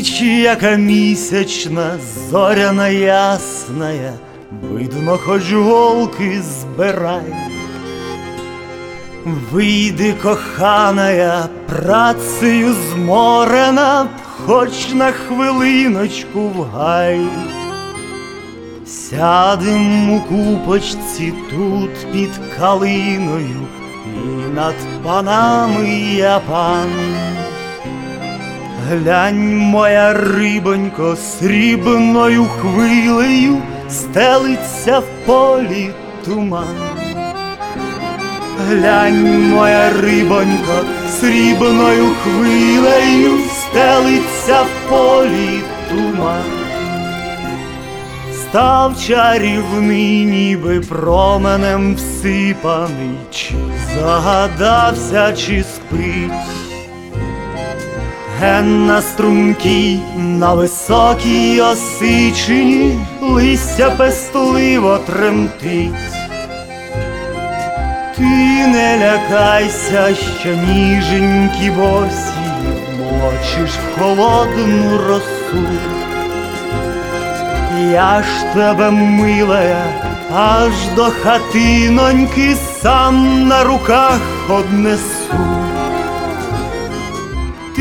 яка місячна, зоряна ясная, видно, хоч голки збирай. Вийди, коханая, працею зморена, хоч на хвилиночку в гай. Сядем у купочці тут під калиною, і над панами я пан. Глянь, моя рибонько, срібною хвилею стелиться в полі туман. Глянь, моя рибонько, срібною хвилею стелиться в полі туман. Став чарівний, ніби променем всипаний, чи загадався, чи спить. Ген на стрункій, на високій осичині листя пестливо тремтить. Ти не лякайся, що ніженькі босі мочиш в холодну росу. Я ж тебе милая, аж до хатиноньки сам на руках однесу.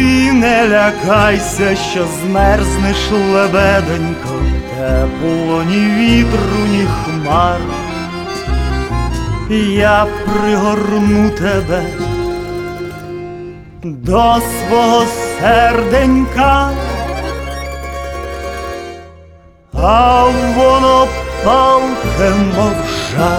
Ти не лякайся, що змерзнеш лебедонько, тепло ні вітру, ні хмар. Я пригорну тебе до свого серденька, а воно палке, мов жар.